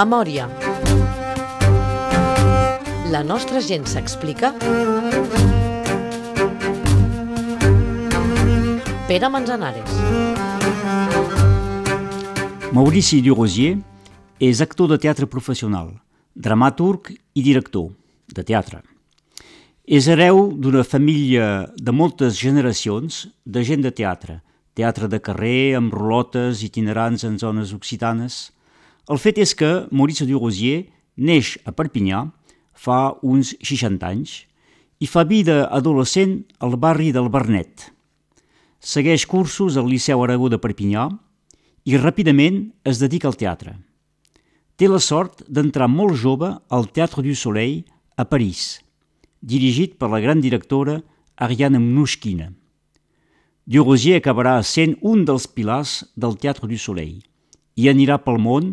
Memòria. La nostra gent s'explica. Pere Manzanares. Maurici Durosier és actor de teatre professional, dramaturg i director de teatre. És hereu d'una família de moltes generacions de gent de teatre, teatre de carrer amb rolotes itinerants en zones occitanes. El fet és que Maurice Durosier neix a Perpinyà fa uns 60 anys i fa vida adolescent al barri del Bernet. Segueix cursos al Liceu Aragó de Perpinyà i ràpidament es dedica al teatre. Té la sort d'entrar molt jove al Teatre du Soleil a París, dirigit per la gran directora Ariane Mnouchkina. Durosier acabarà sent un dels pilars del Teatre du Soleil i anirà pel món,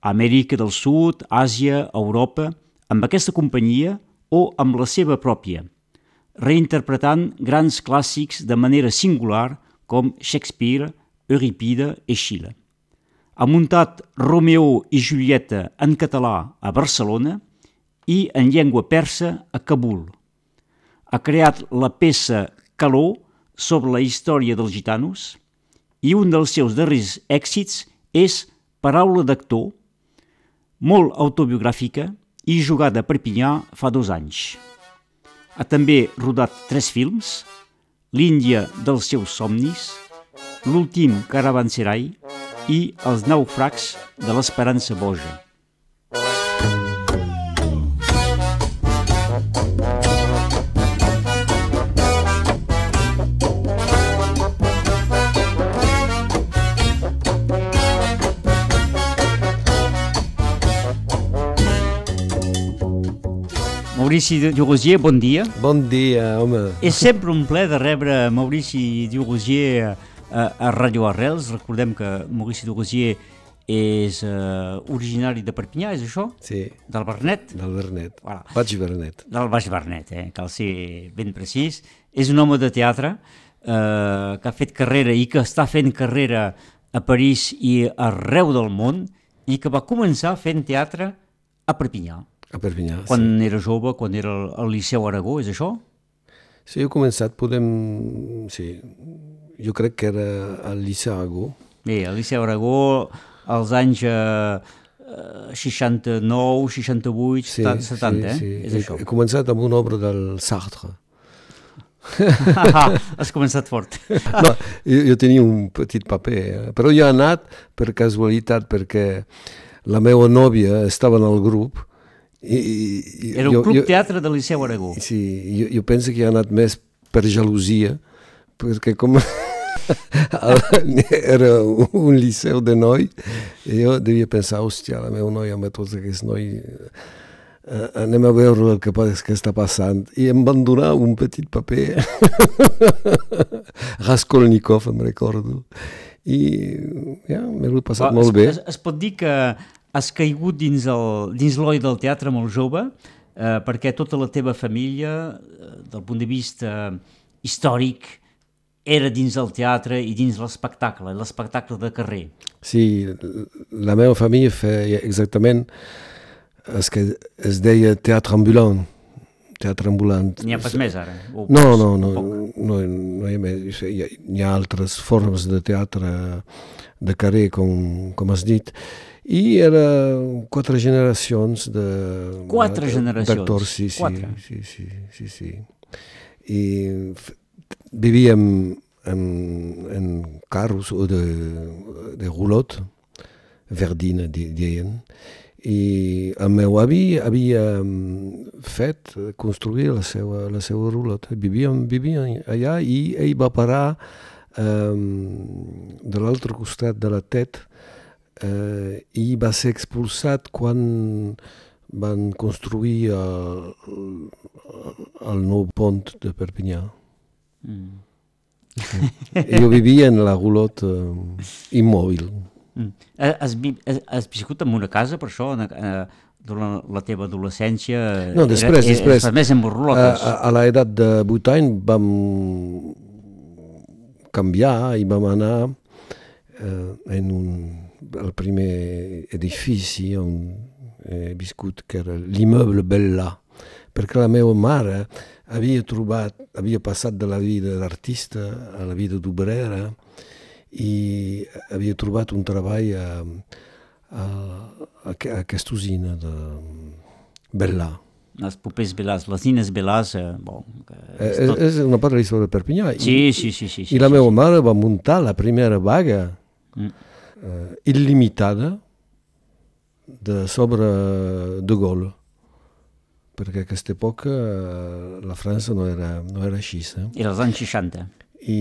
Amèrica del Sud, Àsia, Europa, amb aquesta companyia o amb la seva pròpia, reinterpretant grans clàssics de manera singular com Shakespeare, Euripide i Schiller. Ha muntat Romeo i Julieta en català a Barcelona i en llengua persa a Kabul. Ha creat la peça Calor sobre la història dels gitanos i un dels seus darrers èxits és Paraula d'actor, molt autobiogràfica i jugada a Perpinyà fa dos anys. Ha també rodat tres films, L'Índia dels seus somnis, L'últim caravanserai i Els naufrags de l'esperança boja. Maurici Durosier, bon dia. Bon dia, home. És sempre un ple de rebre Maurici Durosier a, a Radio Arrels. Recordem que Maurici Durosier és uh, originari de Perpinyà, és això? Sí. Del Bernet? Del Bernet. Voilà. Baix Bernet. Del Baix Bernet, eh? cal ser ben precís. És un home de teatre uh, que ha fet carrera i que està fent carrera a París i arreu del món i que va començar fent teatre a Perpinyà. A Perpinyà, Quan sí. era jove, quan era al, Liceu Aragó, és això? Sí, he començat, podem... Sí, jo crec que era al Liceu Aragó. Bé, al Liceu Aragó, als anys eh, eh, 69, 68, Sí, 70, 70 eh? sí, sí. És He, això. he començat amb una obra del Sartre. Has començat fort. No, jo, jo tenia un petit paper, eh, però jo he anat per casualitat, perquè la meva nòvia estava en el grup i, i Era un jo, club jo, teatre del Liceu Aragó. Sí, jo, jo penso que he anat més per gelosia, perquè com era un liceu de noi, i jo devia pensar, hòstia, la meva noia amb tots aquests nois, eh, anem a veure el que, que està passant. I em van donar un petit paper, Raskolnikov, em recordo, i ja, m'he passat molt es, bé. Es, es pot dir que has caigut dins el- dins l'oi del teatre molt jove, eh, perquè tota la teva família, eh, del punt de vista històric, era dins el teatre i dins l'espectacle, l'espectacle de carrer. Sí, la meva família feia exactament el que es deia teatre ambulant. Teatre ambulant. N'hi ha pas més ara? O No, no, no, no, no hi, ha més. Hi, ha, hi ha altres formes de teatre de carrer, com, com has dit, i era quatre generacions de... Quatre generacions? D'actors, sí, sí, Quatre? sí, sí, sí, sí. I vivíem en, en carros o de, de roulotte, verdina, di- deien, i el meu avi havia mm, fet, construir la seva, la seva rulota. Vivíem, vivíem allà i ell va parar um, de l'altre costat de la tet eh, i va ser expulsat quan van construir el, el nou pont de Perpinyà. Mm. I jo vivia en la roulotte eh, immòbil. Mm. Eh, Has, vi- has, has viscut en una casa, per això, en, eh, durant la teva adolescència? No, després, era, després. Era, més en A, a, a l'edat de 8 anys vam canviar i vam anar eh, en un, el primer edifici on he viscut, que era l'immeuble Bella, perquè la meva mare havia trobat, havia passat de la vida d'artista a la vida d'obrera i havia trobat un treball a, a, a, a aquesta usina de Bella. Les popers belars, les nines belars... Eh, bon, és, tot... és una part de la història de Perpinyà. Sí, sí, sí, sí, sí. I la sí, meva sí. mare va muntar la primera vaga mm. eh, il·limitada de sobre de Gaulle perquè a aquesta època eh, la França no era, no era així. Eh? Era els anys 60. I,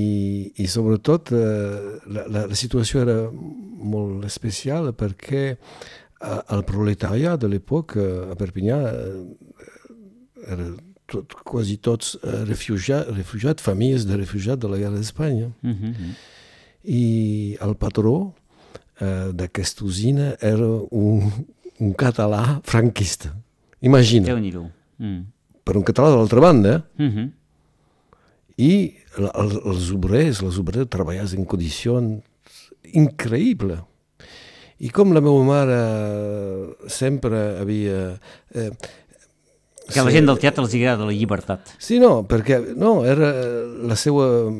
i sobretot eh, la, la, la situació era molt especial perquè eh, el proletariat de l'època a Perpinyà eh, era tot, quasi tots refugiats, refugiat, famílies de refugiats de la guerra d'Espanya. Uh -huh. I el patró eh, d'aquesta usina era un, un català franquista. Imagina. déu nhi mm. Per un català de l'altra banda, uh -huh. i el, els obrers, les obreres treballaven en condicions increïbles. I com la meva mare sempre havia... Eh, que a la gent del teatre els agrada la llibertat. Sí, no, perquè no, era la seva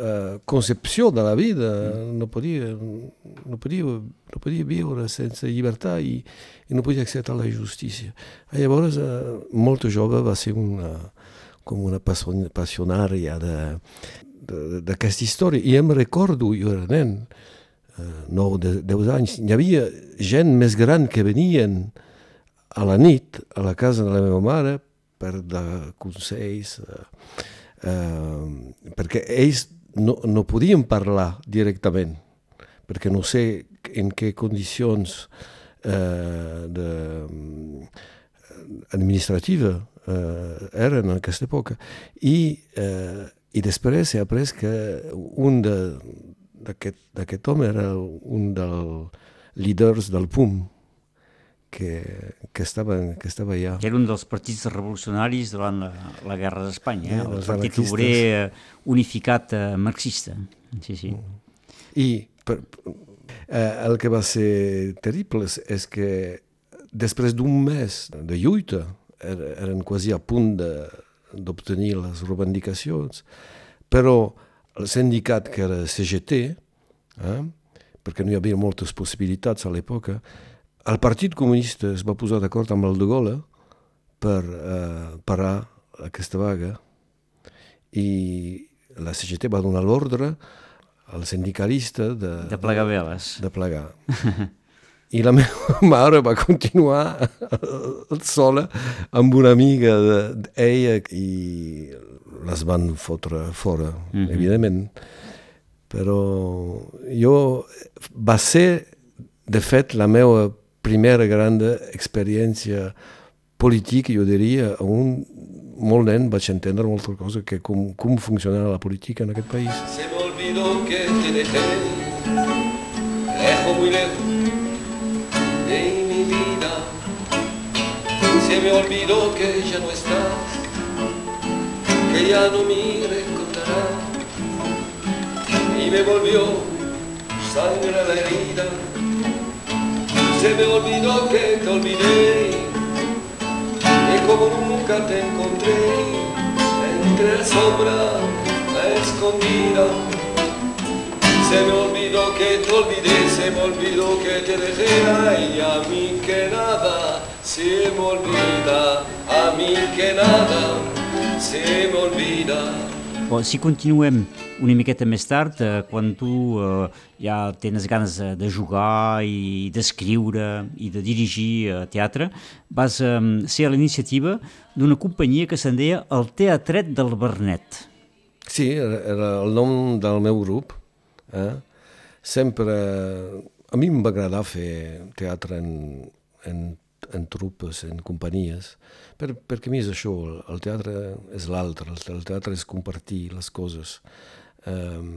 eh, concepció de la vida, no podia, no podia, no podia viure sense llibertat i, i no podia acceptar la justícia. I llavors, eh, molt jove va ser una, com una passionària d'aquesta història. I em recordo, jo era nen, eh, 9, 10 anys, hi havia gent més gran que venien a la nit a la casa de la meva mare per dar consells, eh, eh, perquè ells no, no podien parlar directament, perquè no sé en què condicions eh, de, administrativa eh, eren en aquesta època. I, eh, i després he après que un d'aquest home era un dels líders del PUM, que, que, estava, que estava allà. Era un dels partits revolucionaris durant la, la Guerra d'Espanya, eh? el Partit Obrer eh, Unificat eh, Marxista. Sí, sí. I per, eh, el que va ser terrible és, és que després d'un mes de lluita, er, eren quasi a punt d'obtenir les reivindicacions, però el sindicat que era CGT, eh, perquè no hi havia moltes possibilitats a l'època, el Partit Comunista es va posar d'acord amb el de Gaulle per eh, parar aquesta vaga i la CGT va donar l'ordre al sindicalista de, de plegar veles. De plegar. I la meva mare va continuar sola amb una amiga d'ella i les van fotre fora, mm -hmm. evidentment. Però jo va ser, de fet, la meva primera gran experiència política, jo diria, un molt nen vaig entendre moltes coses, que com, com funcionava la política en aquest país. Se me olvidó que te dejé lejos, muy lejos de mi vida. Se me olvidó que ya no estás, que ya no me recordarás. Y me volvió sangre la herida se me olvidó que te olvidé. Y como nunca te encontré entre la sombra escondida. Se me olvidó que te olvidé se me olvidó que te dejé. Y a mí que nada se me olvida. A mí que nada se me olvida. Si continuem una miqueta més tard, eh, quan tu eh, ja tens ganes de jugar i d'escriure i de dirigir eh, teatre, vas eh, ser a l'iniciativa d'una companyia que se'n deia el Teatret del Bernet. Sí, era el nom del meu grup. Eh? Sempre... A mi em va agradar fer teatre en, en en trupes, en companyies, per, perquè a mi és això, el teatre és l'altre, el teatre és compartir les coses. Um,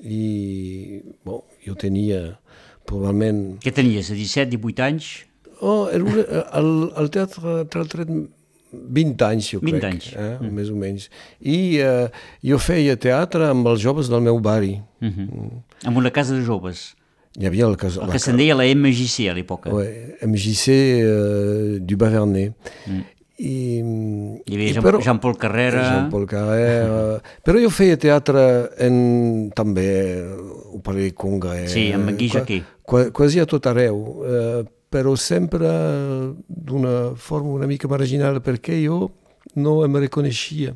I, bon, jo tenia probablement... Què tenies, a 17, 18 anys? Oh, era una, el, el teatre, teatre 20 anys, jo 20 crec. anys. Eh? Mm. Més o menys. I eh, jo feia teatre amb els joves del meu barri. Uh -huh. En una casa de joves. Hi havia el, cas, El que se'n deia la MJC a l'època. Ouais, MJC euh, du Bavernais. Mm. I, Hi havia Jean, però- Jean-Paul Carrera. Jean-Paul Carrera. però jo feia teatre en, també au Palais Congrès. Sí, amb qua- Jacquet. qua- Quasi a tot arreu, eh, però sempre d'una forma una mica marginal, perquè jo no em reconeixia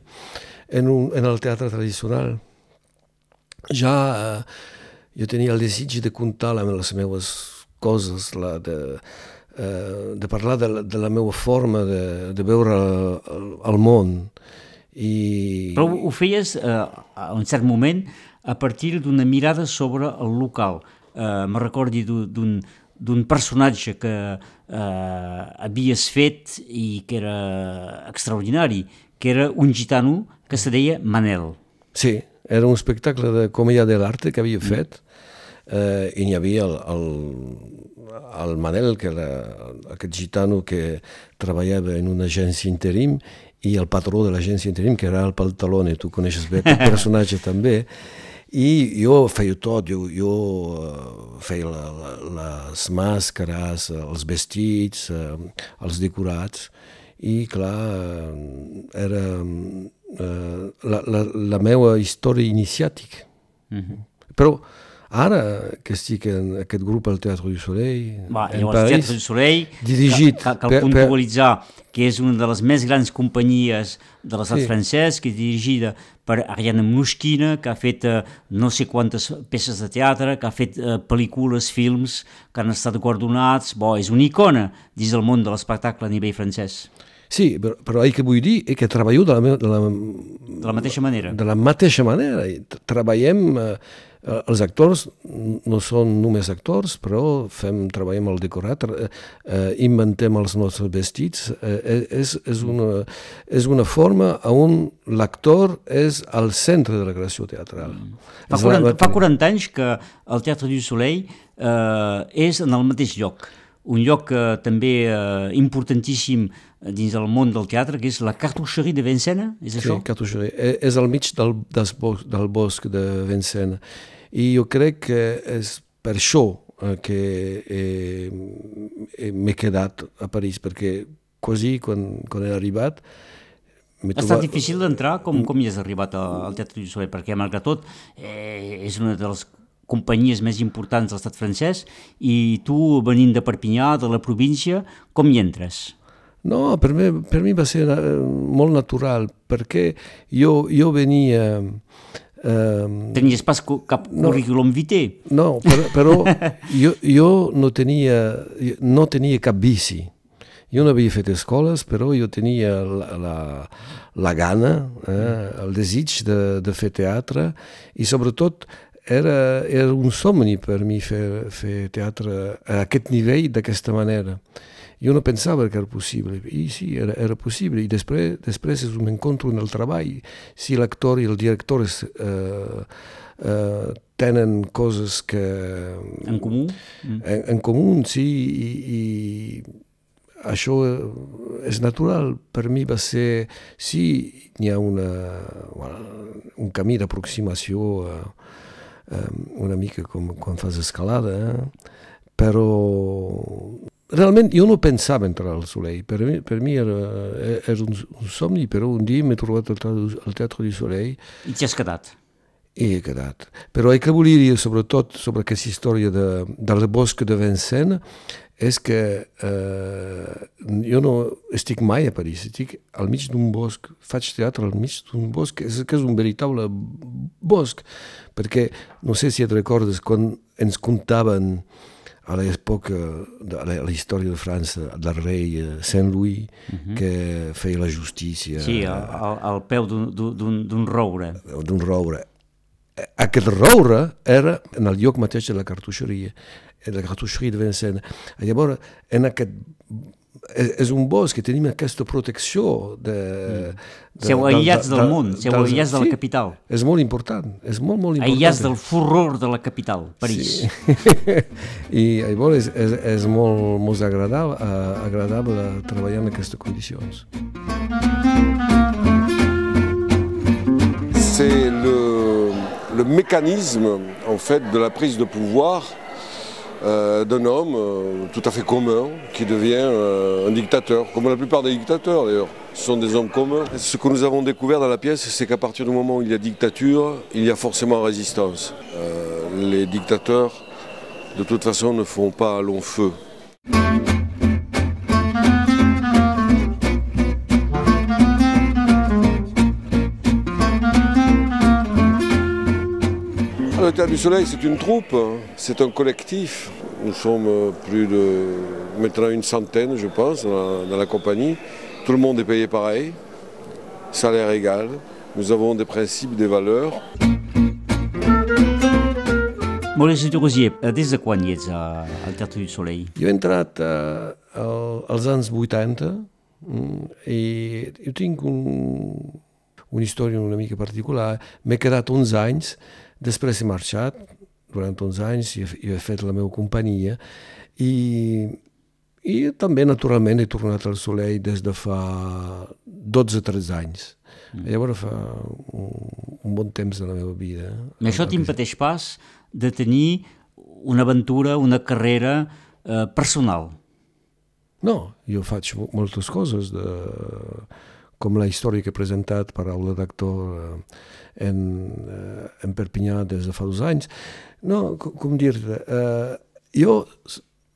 en, un, en el teatre tradicional. Ja eh, jo tenia el desig de contar amb les meves coses, la, de, eh, de parlar de la, de la meva forma de, de veure el, el món. I, Però ho feies eh, a un cert moment a partir d'una mirada sobre el local. Eh, me recordi d'un- personatge que eh, havies fet i que era extraordinari, que era un gitano que se deia Manel. Sí, era un espectacle de comèdia de l'arte que havia fet eh, i n'hi havia el, el, el Manel, que era aquest gitano que treballava en una agència interim i el patró de l'agència interim, que era el Pantalone, tu coneixes bé aquest personatge també, i jo feia tot, jo, jo eh, feia la, la, les màscares, els vestits, eh, els decorats, i clar, eh, era eh, la, la, la meva història iniciàtica. Però ara que estic en aquest grup al Teatre du Soleil, Va, en llavors, París, Teatre du Soleil, dirigit cal, cal per- per- puntualitzar que és una de les més grans companyies de l'estat Sí. francès, que és dirigida per Ariane Mnuchkina, que ha fet eh, no sé quantes peces de teatre, que ha fet eh, pel·lícules, films, que han estat guardonats, bo, és una icona dins del món de l'espectacle a nivell francès. Sí, però, però el que vull dir és que treballo de la, me- de la, De la mateixa manera. de la mateixa manera. Treballem, eh, eh, els actors no són només actors, però fem, treballem el decorat, eh, eh, inventem els nostres vestits. Eh, és, és, una, és una forma on l'actor és al centre de la creació teatral. Fa És la- 40, fa 40 anys que el Teatre du Soleil eh, és en el mateix lloc, un lloc eh, també eh, importantíssim dins del món del teatre, que és la Cartoucherie de Vincennes, és Sí, això? Cartoucherie. Eh, És al mig del, del, bosc, del bosc de Vincennes. I jo crec que és per això eh, que eh, eh, m'he quedat a París, perquè quasi quan, quan he arribat Ha estat difícil d'entrar? Com, com hi has arribat al Teatre du Soleil? Perquè, malgrat tot, eh, és una de les companyies més importants de l'estat francès i tu, venint de Perpinyà, de la província, com hi entres? No, per mi, per mi va ser eh, molt natural, perquè jo, jo venia... Eh, Tenies pas cap currículum vitae? No, però, però jo, jo no, tenia, no tenia cap bici. Jo no havia fet escoles, però jo tenia la, la, la gana, eh, el desig de, de fer teatre i sobretot era, era un somni per mi fer, fer teatre a aquest nivell d'aquesta manera. Jo no pensava que era possible, i sí, era, era possible, i després, després és un encontro en el treball. Si l'actor i el director es, eh, eh, tenen coses que... En comú? En, en comú, sí, i, i això és natural. Per mi va ser... Sí, hi ha una, un camí d'aproximació eh, una mica com quan fas escalada, eh? però realment jo no pensava entrar al Soleil. Per mi, per mi era, era un, un somni, però un dia m'he trobat al, al Teatre du Soleil I t'hi has quedat? i he quedat. Però el que volia dir sobretot sobre aquesta història de, del bosc de Vincennes és que eh, jo no estic mai a París, estic al mig d'un bosc, faig teatre al mig d'un bosc, és que és un veritable bosc, perquè no sé si et recordes quan ens contaven a l'època de la, la història de França del rei eh, Saint-Louis uh -huh. que feia la justícia Sí, al, al, al peu d'un- roure. d'un roure. Aquest roure era en el lloc mateix de la cartutxeria, en la cartutxeria de Vincennes. Llavors, en aquest, és, és un bosc que tenim aquesta protecció de... Mm. de Seu aïllats del, del món, seu aïllats de la capital. És molt important, és molt, molt important. Aïllats del furor de la capital, París. Sí. I llavors és, és, és molt, molt agradable, uh, agradable treballar en aquestes condicions. C'est le, le mécanisme en fait de la prise de pouvoir euh, d'un homme euh, tout à fait commun qui devient euh, un dictateur, comme la plupart des dictateurs d'ailleurs. Ce sont des hommes communs. Ce que nous avons découvert dans la pièce, c'est qu'à partir du moment où il y a dictature, il y a forcément résistance. Les dictateurs, de toute façon, ne font pas long feu. Le Théâtre du Soleil, c'est une troupe, hein. c'est un collectif. Nous sommes euh, plus de maintenant une centaine, je pense, dans la, dans la compagnie. Tout le monde est payé pareil, salaire égal. Nous avons des principes, des valeurs. Maurice Rosier, des de quan hi ets al Teatre du Soleil? Jo he entrat uh, als anys 80 mm, i jo tinc un, una història una mica particular. M'he quedat uns anys Després he marxat, durant uns anys, i he, he fet la meva companyia, i, i també, naturalment, he tornat al Soleil des de fa 12-13 anys. Mm. Llavors fa un, un bon temps de la meva vida. I això t'impeteix pas de tenir una aventura, una carrera eh, personal? No, jo faig moltes coses de com la història que he presentat per aula d'actor eh, en, eh, en Perpinyà des de fa dos anys. No, com, com dir-te, eh, jo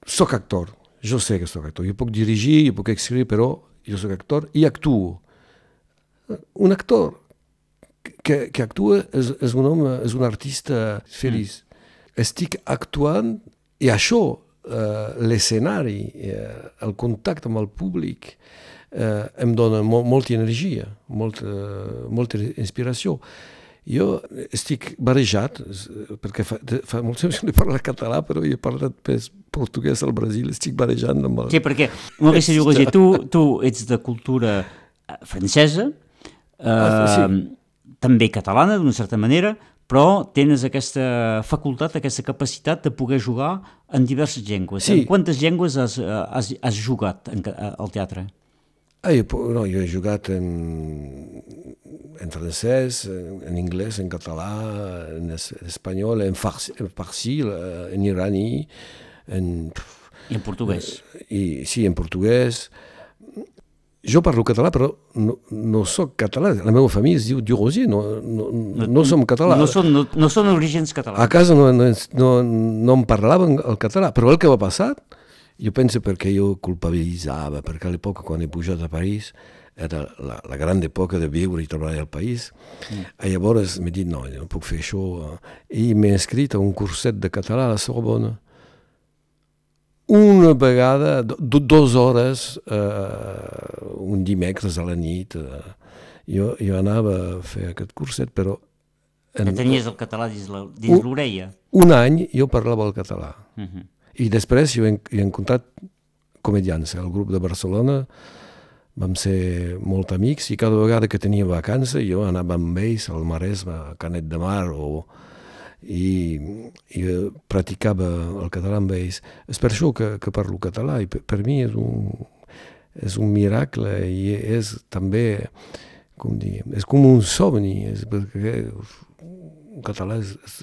sóc actor, jo sé que sóc actor, jo puc dirigir, jo puc escriure, però jo sóc actor i actuo. Un actor que, que actua és, és un home, és un artista feliç. Mm. Estic actuant i això, eh, l'escenari, eh, el contacte amb el públic, eh, em dona mo molta energia, molta, molta inspiració. Jo estic barrejat, perquè fa, fa molt temps que no he parlat català, però he parlat més portuguès al Brasil, estic barrejant amb el... Sí, perquè, Maurici Llogager, tu, tu ets de cultura eh, francesa, eh, ah, sí. també catalana, d'una certa manera, però tens aquesta facultat, aquesta capacitat de poder jugar en diverses llengües. Sí. En quantes llengües has, eh, has, has jugat en, al teatre? Ah, jo, no, jo he jugat en, en francès, en, en anglès, en català, en, es, espanyol, en, farsi, en farsi, en iraní, en... I en portuguès. I, sí, en portuguès. Jo parlo català, però no, no sóc català. La meva família es diu Durosier, no, no, no, no som català. No són, no, no són orígens catalans. A casa no, no, no, no em parlaven el català, però el que va passar jo penso perquè jo culpabilitzava, perquè a l'època quan he pujat a París era la, la gran època de viure i treballar al país. Mm. Llavors m'he dit, no, no puc fer això. I m'he inscrit a un curset de català a la Sorbona. Una vegada, do, dues hores, eh, un dimecres a la nit, eh, jo, jo anava a fer aquest curset, però... En, que tenies el català dins l'orella? Un, un any jo parlava el català. Mm -hmm i després jo he, he encontrat comedians al grup de Barcelona, vam ser molt amics i cada vegada que tenia vacances jo anava amb ells al Maresme, a Canet de Mar o, i, i praticava el català amb ells. És per això que, que parlo català i per, per mi és un, és un miracle i és també, com dir, és com un somni, és perquè català és, és,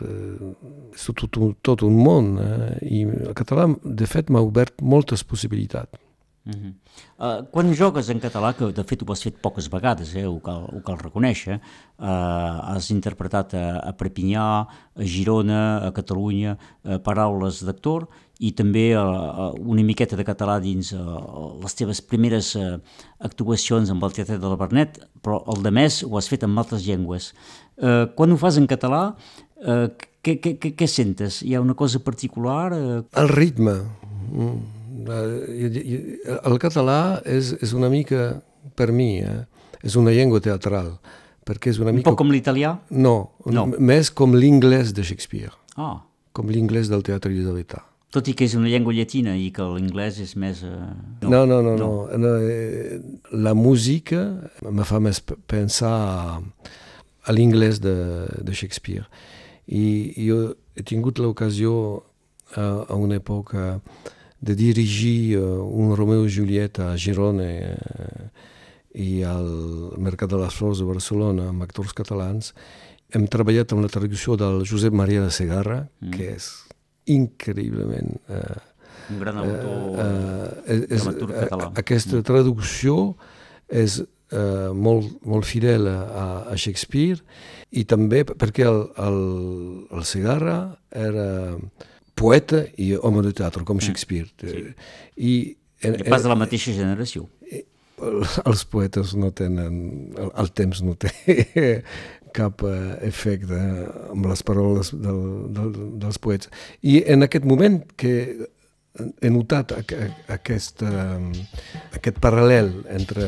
és tot, un, tot un món eh? i el català, de fet, m'ha obert moltes possibilitats. Uh -huh. uh, quan jogues en català, que de fet ho has fet poques vegades, eh, ho, cal, ho cal reconèixer, uh, has interpretat a, a Perpinyà, a Girona, a Catalunya, uh, paraules d'actor i també uh, una miqueta de català dins uh, les teves primeres uh, actuacions amb el Teatre de la Bernet, però el de més ho has fet en altres llengües. Uh, quan ho fas en català, uh, què, què, què, què sentes? Hi ha una cosa particular? Uh... El ritme. Mm el català és, és una mica, per mi, eh, és una llengua teatral, perquè és una mica... Un poc com l'italià? No, no, més com l'inglès de Shakespeare. Ah. Com l'inglès del teatre elisabetà. Tot i que és una llengua llatina i que l'anglès és més... Eh... No, no, no, no. no. no eh, la música me fa més pensar a, a l'inglès de, de Shakespeare. I jo he tingut l'ocasió a, a una època de dirigir uh, un Romeo i Julieta a Girona uh, i al Mercat de les Flors de Barcelona amb actors catalans. Hem treballat amb la traducció del Josep Maria de Segarra, mm. que és increïblement... Eh, un gran autor eh, eh, és, català. Aquesta mm. traducció és eh, molt, molt fidel a, a Shakespeare i també perquè el, el, el Segarra era poeta i home de teatre, com mm. Shakespeare. Sí. I, en, I pas de la mateixa generació. Els poetes no tenen... El, el temps no té cap eh, efecte amb les paroles del, del, dels poets. I en aquest moment que he notat aquest, aquest paral·lel entre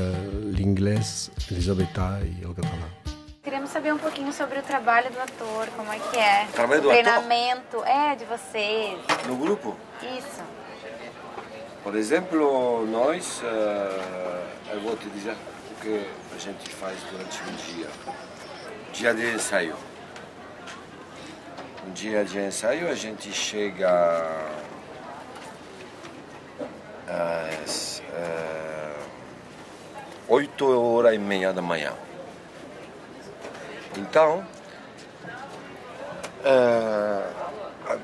l'inglès elisabetà i el català. Queremos saber um pouquinho sobre o trabalho do ator, como é que é. Trabalho do o treinamento, ator? é, de vocês. No grupo? Isso. Por exemplo, nós, uh, eu vou te dizer o que a gente faz durante um dia. Dia de ensaio. Um dia de ensaio a gente chega às oito horas e meia da manhã. Então, uh,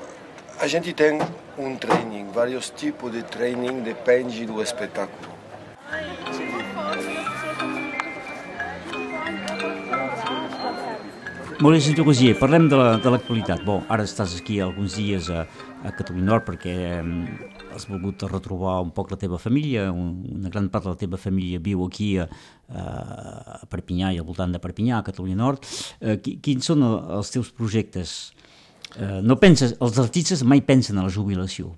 a gente tem um training, vários tipos de training, depende do espetáculo. Molt bé, senyor Gosier, parlem de l'actualitat. La, bon, ara estàs aquí alguns dies a, a Catalunya Nord perquè eh, has volgut retrobar un poc la teva família, un, una gran part de la teva família viu aquí a, a Perpinyà i al voltant de Perpinyà, a Catalunya Nord. Eh, quins són els teus projectes? Eh, no penses, els artistes mai pensen a la jubilació.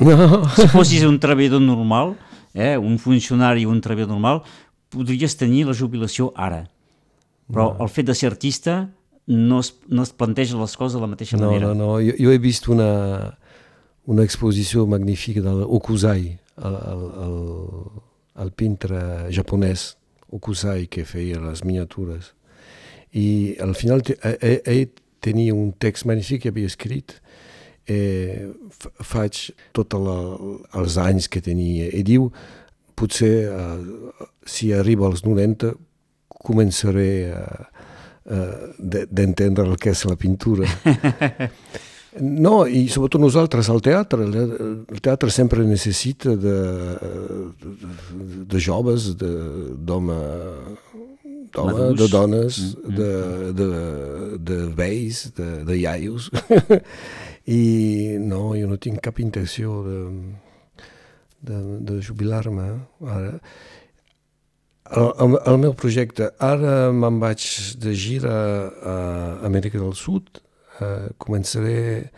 No. Si fossis un treballador normal, eh, un funcionari o un treballador normal, podries tenir la jubilació ara. Però no. el fet de ser artista no es, no es planteja les coses de la mateixa no, manera. No, no, jo, jo he vist una, una exposició magnífica del el, el, el, el pintre japonès Okusai que feia les miniatures. I al final ell, e, ell tenia un text magnífic que havia escrit eh, faig tots els anys que tenia i diu potser eh, si arriba als 90 començaré a, d'entendre el que és la pintura. No, i sobretot nosaltres al teatre. El teatre sempre necessita de, de, de joves, d'home d'home, de dones, mm -hmm. de, de, de vells, de, de iaios. I no, jo no tinc cap intenció de, de, de jubilar-me ara. El, el, el meu projecte, ara me'n vaig de gira a Amèrica del Sud, eh, començaré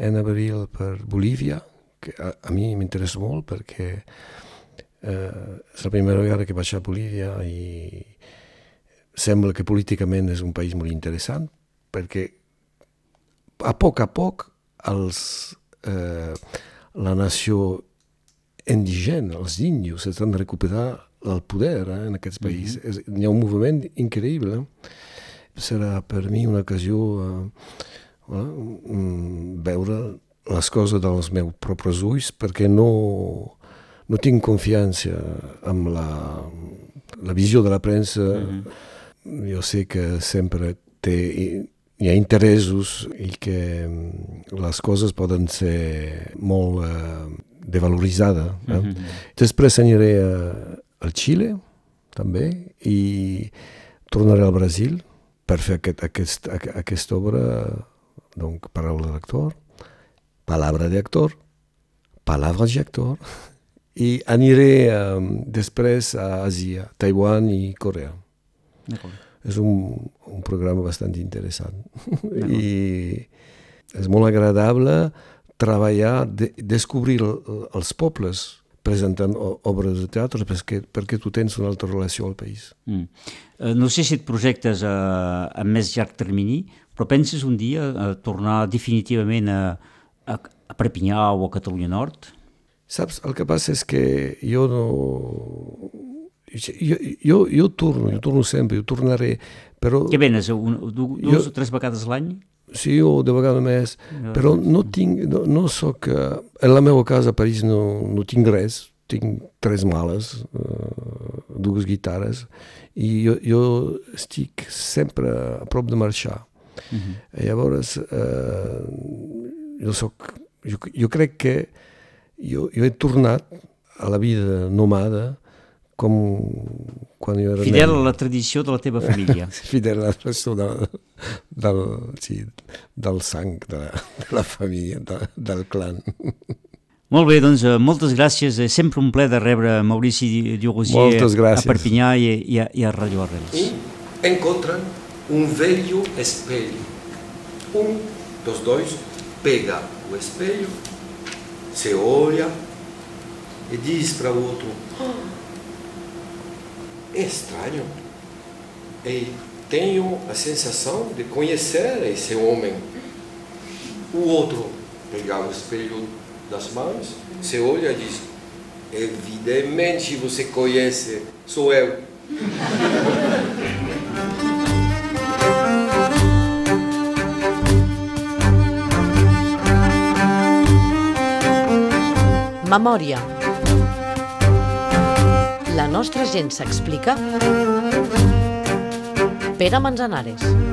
en abril per Bolívia, que a, a mi m'interessa molt perquè eh, és la primera vegada que vaig a Bolívia i sembla que políticament és un país molt interessant perquè a poc a poc els, eh, la nació indigena, els índios, estan recuperant el poder eh, en aquest país. Mm -hmm. Hi ha un moviment increïble. Serà per mi una ocasió eh, eh, veure les coses dels meus propres ulls perquè no, no tinc confiança amb la, la visió de la premsa. Mm -hmm. Jo sé que sempre té hi ha interessos i que mm, les coses poden ser molt eh, devaloritzades. Eh? Mm -hmm. Després aniré a, al Xile, també, i tornaré al Brasil per fer aquest, aquest, aquesta obra, donc, paraula d'actor, palabra d'actor, palabras d'actor, i aniré um, després a Àsia, Taiwan i Corea. És un, un programa bastant interessant. I és molt agradable treballar, de, descobrir els pobles presentant obres de teatre perquè, perquè tu tens una altra relació al país. Mm. Eh, no sé si et projectes a, a més llarg termini, però penses un dia a tornar definitivament a, a, a Perpinyà o a Catalunya Nord? Saps, el que passa és que jo no... Jo, jo, jo torno, jo torno sempre, jo tornaré, però... Què venes, un, dues Jo- o tres vegades l'any? Sí, o de vegada més, però no tinc, no, no soc... eh, En la meva casa a París no, no tinc res, tinc tres males, uh, dues guitarres, i jo, jo estic sempre a prop de marxar. -huh. I llavors, uh, jo, soc, jo, jo crec que jo, jo he tornat a la vida nomada com quan jo era Fidel nen. a la tradició de la teva família. fidel a la qüestió de, del, sí, del sang de la, de la família, de, del clan. Molt bé, doncs eh, moltes gràcies. És sempre un ple de rebre Maurici Diogosier a Perpinyà i, i, a, i a Radio Arrels. E encontram um velho espelho. Um dos dois pega o espelho, se olha e diz para o outro: "Ah, É estranho. E tenho a sensação de conhecer esse homem. O outro pega o espelho das mãos, se olha e diz: Evidentemente você conhece, sou eu. Memòria. La nostra gent s'explica. Pere Manzanares.